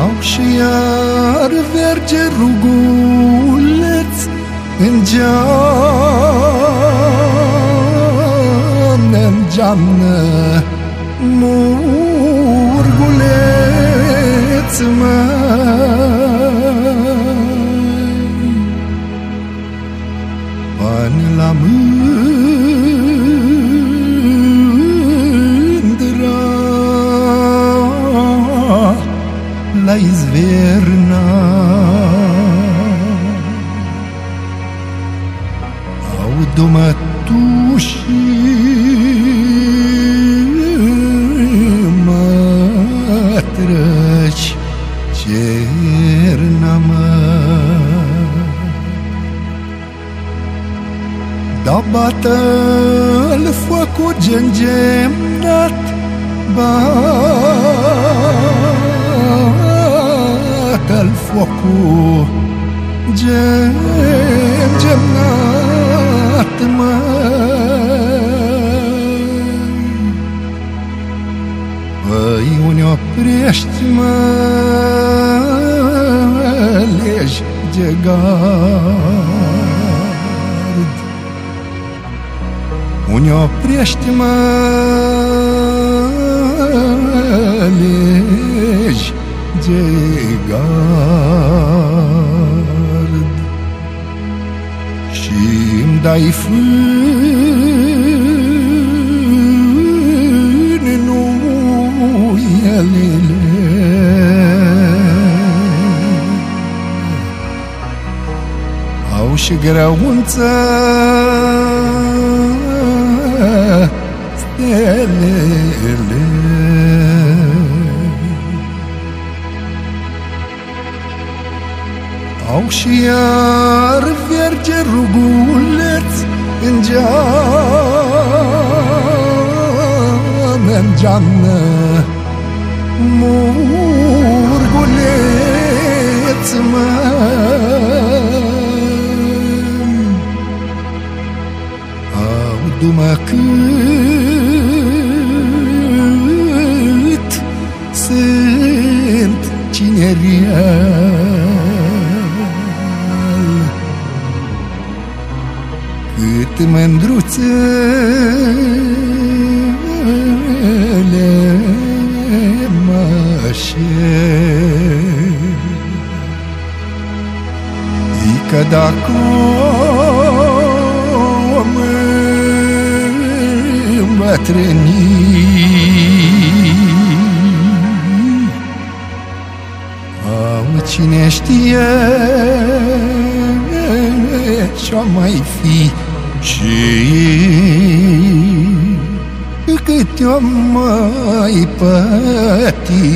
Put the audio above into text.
Au și iar verge ruguleț în geamnă, în geamnă, murguleț măi. La izverna. Audu mătușii mă trăci cerna mă. Da bată-l focul gengemnat, bată-l focul gengemnat, măi. Păi unde oprești, mă, legi de gard. Unde oprești, mă, legi de gard. Și-mi dai fân, nu elele. Au și grăunță stelele. Au și iar verge ruguleț în geamă, în geamă, murguleț măi. Audu-mă cât mândruțele mă șer Ică dacă om îmbătrâni Au cine știe ce-o mai fi și cât o mai pătimi.